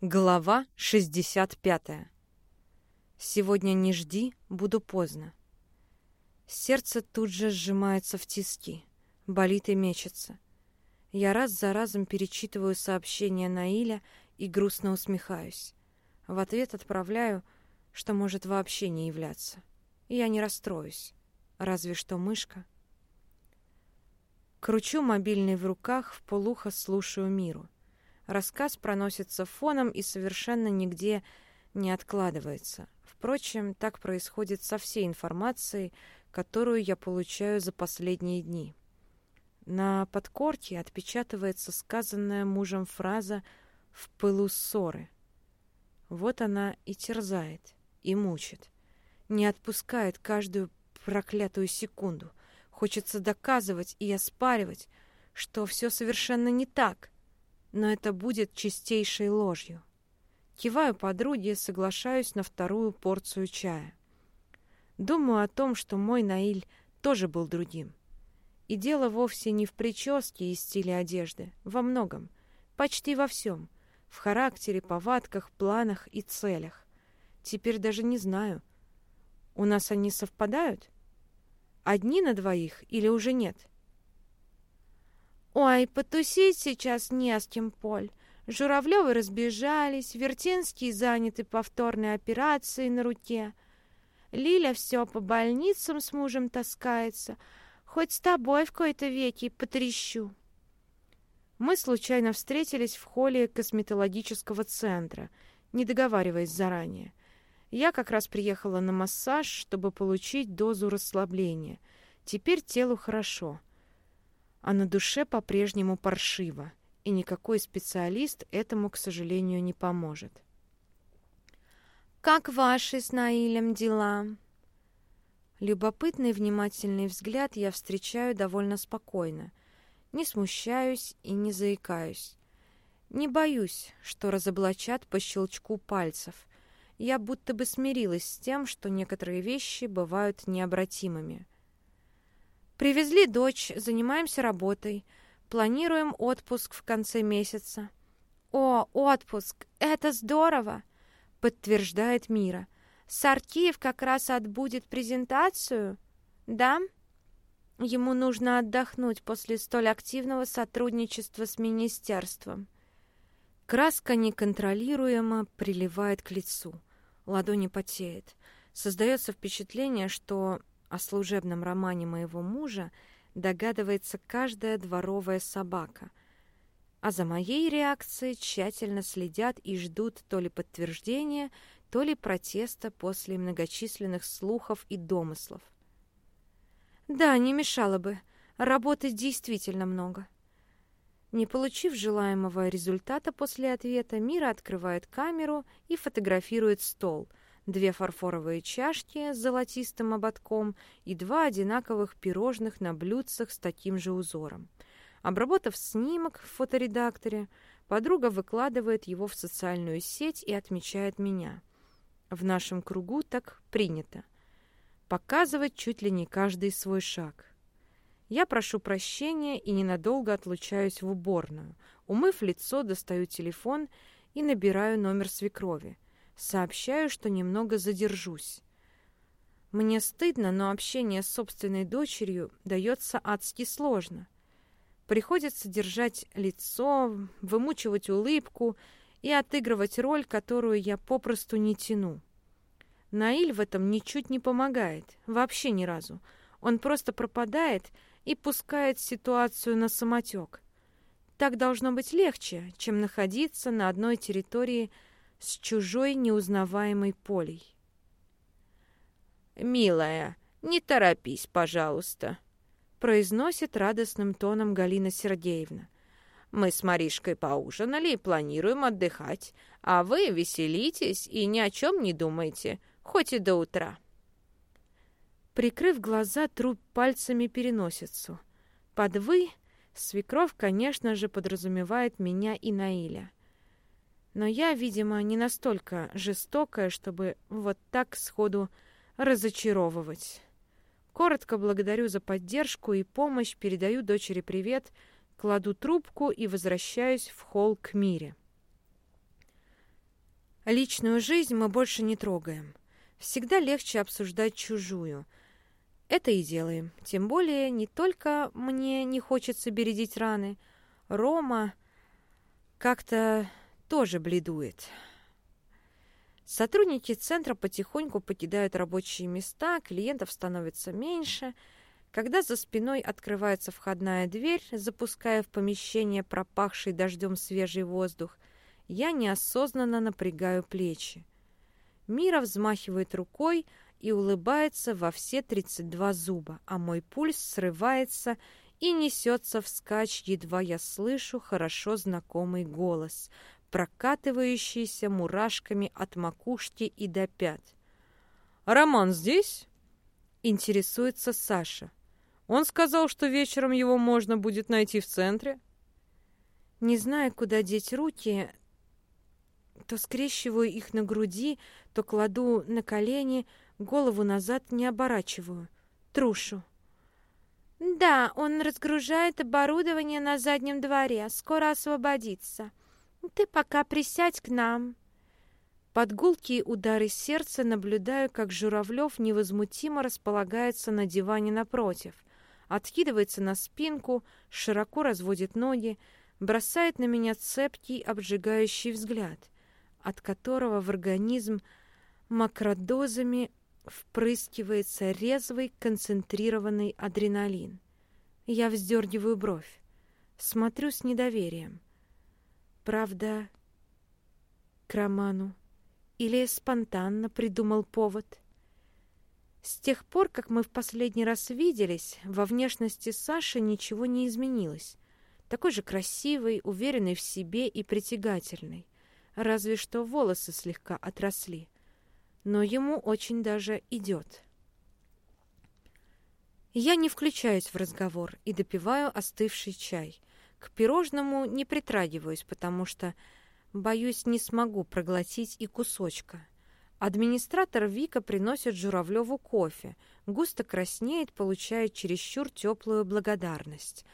Глава 65. Сегодня не жди, буду поздно. Сердце тут же сжимается в тиски, болит и мечется. Я раз за разом перечитываю сообщения Наиля и грустно усмехаюсь. В ответ отправляю, что может вообще не являться. Я не расстроюсь, разве что мышка. Кручу мобильный в руках, в полухо слушаю миру. Рассказ проносится фоном и совершенно нигде не откладывается. Впрочем, так происходит со всей информацией, которую я получаю за последние дни. На подкорке отпечатывается сказанная мужем фраза «в пылу ссоры». Вот она и терзает, и мучит. Не отпускает каждую проклятую секунду. Хочется доказывать и оспаривать, что все совершенно не так — но это будет чистейшей ложью. Киваю подруге, соглашаюсь на вторую порцию чая. Думаю о том, что мой Наиль тоже был другим. И дело вовсе не в прическе и стиле одежды, во многом, почти во всем, в характере, повадках, планах и целях. Теперь даже не знаю, у нас они совпадают? Одни на двоих или уже нет? — Ой, потусить сейчас не с кем, Поль. Журавлевы разбежались, Вертинский заняты повторной операцией на руке. Лиля все по больницам с мужем таскается. Хоть с тобой в кои-то веки потрещу. Мы случайно встретились в холле косметологического центра, не договариваясь заранее. Я как раз приехала на массаж, чтобы получить дозу расслабления. Теперь телу хорошо а на душе по-прежнему паршиво, и никакой специалист этому, к сожалению, не поможет. «Как ваши с Наилем дела?» Любопытный внимательный взгляд я встречаю довольно спокойно. Не смущаюсь и не заикаюсь. Не боюсь, что разоблачат по щелчку пальцев. Я будто бы смирилась с тем, что некоторые вещи бывают необратимыми. Привезли дочь, занимаемся работой. Планируем отпуск в конце месяца. О, отпуск! Это здорово! Подтверждает Мира. Саркиев как раз отбудет презентацию, да? Ему нужно отдохнуть после столь активного сотрудничества с министерством. Краска неконтролируемо приливает к лицу. Ладони потеет. Создается впечатление, что о служебном романе моего мужа догадывается каждая дворовая собака, а за моей реакцией тщательно следят и ждут то ли подтверждения, то ли протеста после многочисленных слухов и домыслов. Да, не мешало бы. Работы действительно много. Не получив желаемого результата после ответа, Мира открывает камеру и фотографирует стол, две фарфоровые чашки с золотистым ободком и два одинаковых пирожных на блюдцах с таким же узором. Обработав снимок в фоторедакторе, подруга выкладывает его в социальную сеть и отмечает меня. В нашем кругу так принято. Показывать чуть ли не каждый свой шаг. Я прошу прощения и ненадолго отлучаюсь в уборную. Умыв лицо, достаю телефон и набираю номер свекрови. Сообщаю, что немного задержусь. Мне стыдно, но общение с собственной дочерью дается адски сложно. Приходится держать лицо, вымучивать улыбку и отыгрывать роль, которую я попросту не тяну. Наиль в этом ничуть не помогает, вообще ни разу. Он просто пропадает и пускает ситуацию на самотек. Так должно быть легче, чем находиться на одной территории с чужой неузнаваемой полей. «Милая, не торопись, пожалуйста», — произносит радостным тоном Галина Сергеевна. «Мы с Маришкой поужинали и планируем отдыхать, а вы веселитесь и ни о чем не думайте, хоть и до утра». Прикрыв глаза, труп пальцами переносицу. Под «вы» свекровь, конечно же, подразумевает меня и Наиля. Но я, видимо, не настолько жестокая, чтобы вот так сходу разочаровывать. Коротко благодарю за поддержку и помощь, передаю дочери привет, кладу трубку и возвращаюсь в холл к Мире. Личную жизнь мы больше не трогаем. Всегда легче обсуждать чужую. Это и делаем. Тем более, не только мне не хочется бередить раны. Рома как-то тоже бледует. Сотрудники центра потихоньку покидают рабочие места, клиентов становится меньше. Когда за спиной открывается входная дверь, запуская в помещение пропахший дождем свежий воздух, я неосознанно напрягаю плечи. Мира взмахивает рукой и улыбается во все 32 зуба, а мой пульс срывается и несется вскачь, едва я слышу хорошо знакомый голос, прокатывающийся мурашками от макушки и до пят. «Роман здесь?» — интересуется Саша. «Он сказал, что вечером его можно будет найти в центре». Не зная, куда деть руки, то скрещиваю их на груди, то кладу на колени, голову назад не оборачиваю. Трушу. «Да, он разгружает оборудование на заднем дворе, скоро освободится. Ты пока присядь к нам». Под гулкие удары сердца наблюдаю, как Журавлев невозмутимо располагается на диване напротив, откидывается на спинку, широко разводит ноги, бросает на меня цепкий, обжигающий взгляд, от которого в организм макродозами впрыскивается резвый концентрированный адреналин. Я вздергиваю бровь, смотрю с недоверием. Правда, к роману? Или спонтанно придумал повод? С тех пор, как мы в последний раз виделись, во внешности Саши ничего не изменилось. Такой же красивый, уверенный в себе и притягательный. Разве что волосы слегка отросли. Но ему очень даже идет. Я не включаюсь в разговор и допиваю остывший чай. К пирожному не притрагиваюсь, потому что, боюсь, не смогу проглотить и кусочка. Администратор Вика приносит Журавлеву кофе, густо краснеет, получая чересчур теплую благодарность.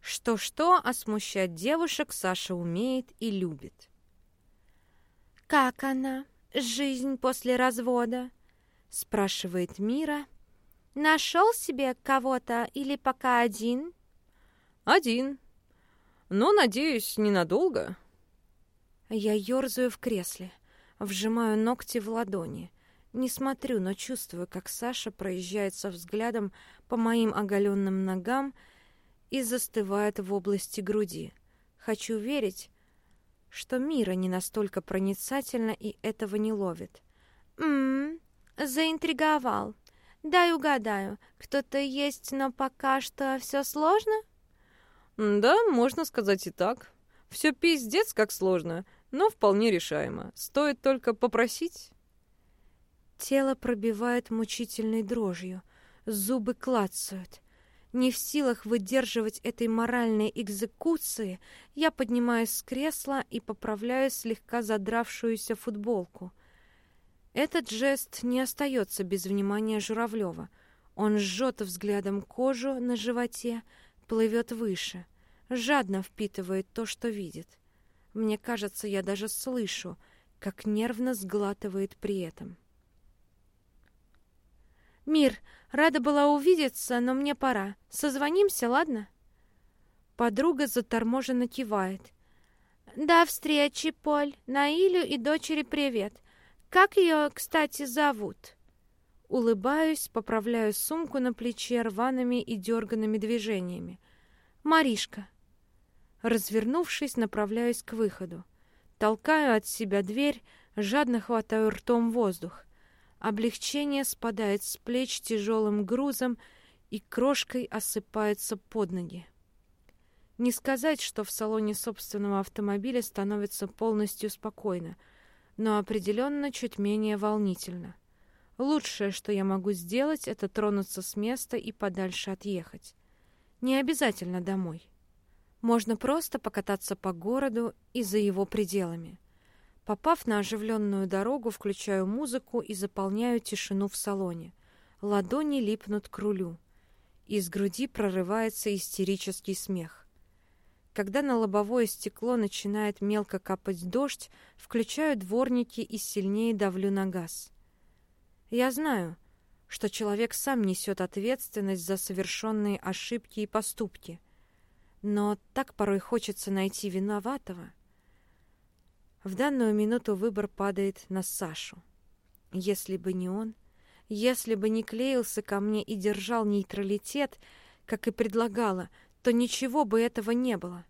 Что-что, а смущать девушек Саша умеет и любит. «Как она? Жизнь после развода?» — спрашивает Мира. «Нашел себе кого-то или пока один?» «Один», но, надеюсь, ненадолго. Я ерзаю в кресле, вжимаю ногти в ладони. Не смотрю, но чувствую, как Саша проезжается взглядом по моим оголенным ногам и застывает в области груди. Хочу верить, что Мира не настолько проницательна и этого не ловит. «М-м, заинтриговал. Дай угадаю, кто-то есть, но пока что все сложно?» Да, можно сказать и так. Все пиздец как сложно, но вполне решаемо. Стоит только попросить. Тело пробивает мучительной дрожью, зубы клацают. Не в силах выдерживать этой моральной экзекуции, я поднимаюсь с кресла и поправляю слегка задравшуюся футболку. Этот жест не остается без внимания Журавлева. Он жжет взглядом кожу на животе, плывет выше, жадно впитывает то, что видит. Мне кажется, я даже слышу, как нервно сглатывает при этом. «Мир, рада была увидеться, но мне пора. Созвонимся, ладно?» Подруга заторможенно кивает. «До встречи, Поль. Наилю и дочери привет. Как ее, кстати, зовут?» Улыбаюсь, поправляю сумку на плече рваными и дерганными движениями. «Маришка». Развернувшись, направляюсь к выходу. Толкаю от себя дверь, жадно хватаю ртом воздух. Облегчение спадает с плеч тяжелым грузом и крошкой осыпается под ноги. Не сказать, что в салоне собственного автомобиля становится полностью спокойно, но определенно чуть менее волнительно. Лучшее, что я могу сделать, это тронуться с места и подальше отъехать. Не обязательно домой. Можно просто покататься по городу и за его пределами. Попав на оживленную дорогу, включаю музыку и заполняю тишину в салоне. Ладони липнут к рулю. Из груди прорывается истерический смех. Когда на лобовое стекло начинает мелко капать дождь, включаю дворники и сильнее давлю на газ. Я знаю, что человек сам несет ответственность за совершенные ошибки и поступки, но так порой хочется найти виноватого. В данную минуту выбор падает на Сашу. Если бы не он, если бы не клеился ко мне и держал нейтралитет, как и предлагала, то ничего бы этого не было.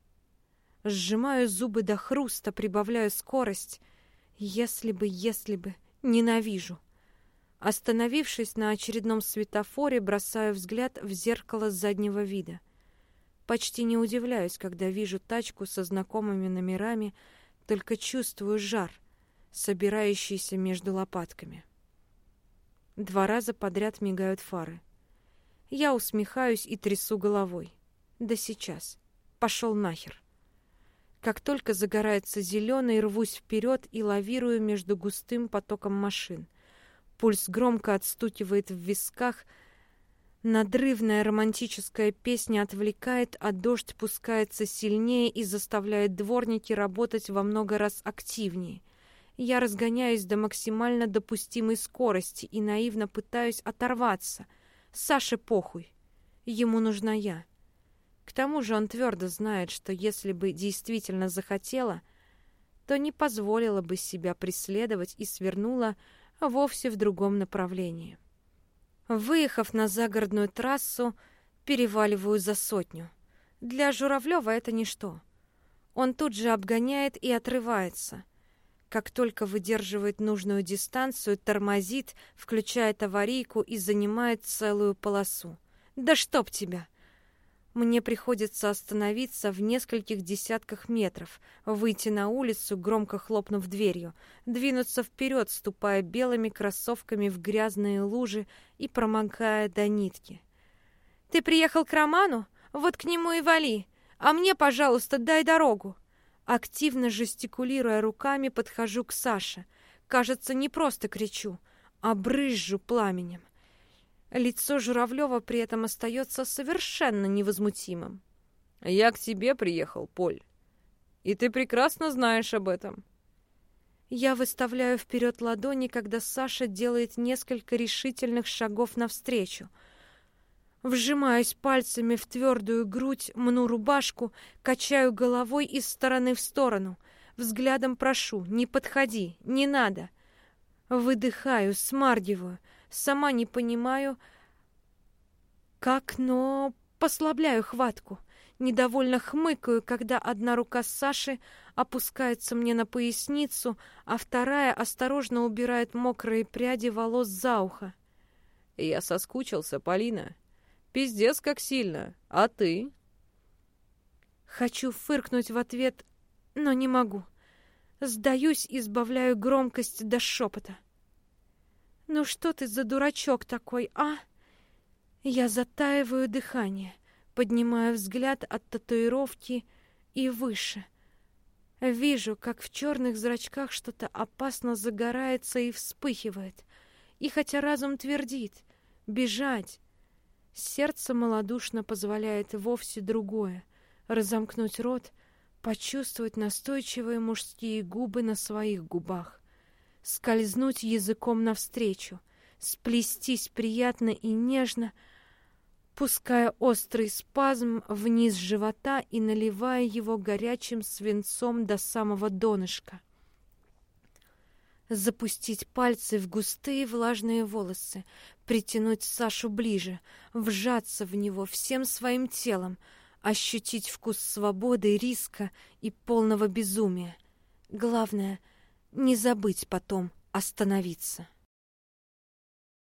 Сжимаю зубы до хруста, прибавляю скорость. Если бы, если бы, ненавижу. Остановившись на очередном светофоре, бросаю взгляд в зеркало заднего вида. Почти не удивляюсь, когда вижу тачку со знакомыми номерами, только чувствую жар, собирающийся между лопатками. Два раза подряд мигают фары. Я усмехаюсь и трясу головой. Да сейчас. Пошел нахер. Как только загорается зеленый, рвусь вперед и лавирую между густым потоком машин. Пульс громко отстукивает в висках. Надрывная романтическая песня отвлекает, а дождь пускается сильнее и заставляет дворники работать во много раз активнее. Я разгоняюсь до максимально допустимой скорости и наивно пытаюсь оторваться. Саше похуй. Ему нужна я. К тому же он твердо знает, что если бы действительно захотела, то не позволила бы себя преследовать и свернула вовсе в другом направлении. Выехав на загородную трассу, переваливаю за сотню. Для Журавлева это ничто. Он тут же обгоняет и отрывается. Как только выдерживает нужную дистанцию, тормозит, включает аварийку и занимает целую полосу. «Да чтоб тебя!» Мне приходится остановиться в нескольких десятках метров, выйти на улицу, громко хлопнув дверью, двинуться вперед, ступая белыми кроссовками в грязные лужи и промокая до нитки. «Ты приехал к Роману? Вот к нему и вали! А мне, пожалуйста, дай дорогу!» Активно жестикулируя руками, подхожу к Саше. Кажется, не просто кричу, а брызжу пламенем. Лицо Журавлева при этом остается совершенно невозмутимым. «Я к тебе приехал, Поль. И ты прекрасно знаешь об этом». Я выставляю вперед ладони, когда Саша делает несколько решительных шагов навстречу. Вжимаюсь пальцами в твердую грудь, мну рубашку, качаю головой из стороны в сторону. Взглядом прошу, не подходи, не надо. Выдыхаю, смаргиваю — Сама не понимаю, как, но послабляю хватку. Недовольно хмыкаю, когда одна рука Саши опускается мне на поясницу, а вторая осторожно убирает мокрые пряди волос за ухо. Я соскучился, Полина. Пиздец, как сильно. А ты? Хочу фыркнуть в ответ, но не могу. Сдаюсь, избавляю громкость до шепота. «Ну что ты за дурачок такой, а?» Я затаиваю дыхание, поднимаю взгляд от татуировки и выше. Вижу, как в черных зрачках что-то опасно загорается и вспыхивает. И хотя разум твердит «бежать», сердце малодушно позволяет вовсе другое — разомкнуть рот, почувствовать настойчивые мужские губы на своих губах скользнуть языком навстречу, сплестись приятно и нежно, пуская острый спазм вниз живота и наливая его горячим свинцом до самого донышка. Запустить пальцы в густые влажные волосы, притянуть Сашу ближе, вжаться в него всем своим телом, ощутить вкус свободы, риска и полного безумия. Главное — не забыть потом остановиться.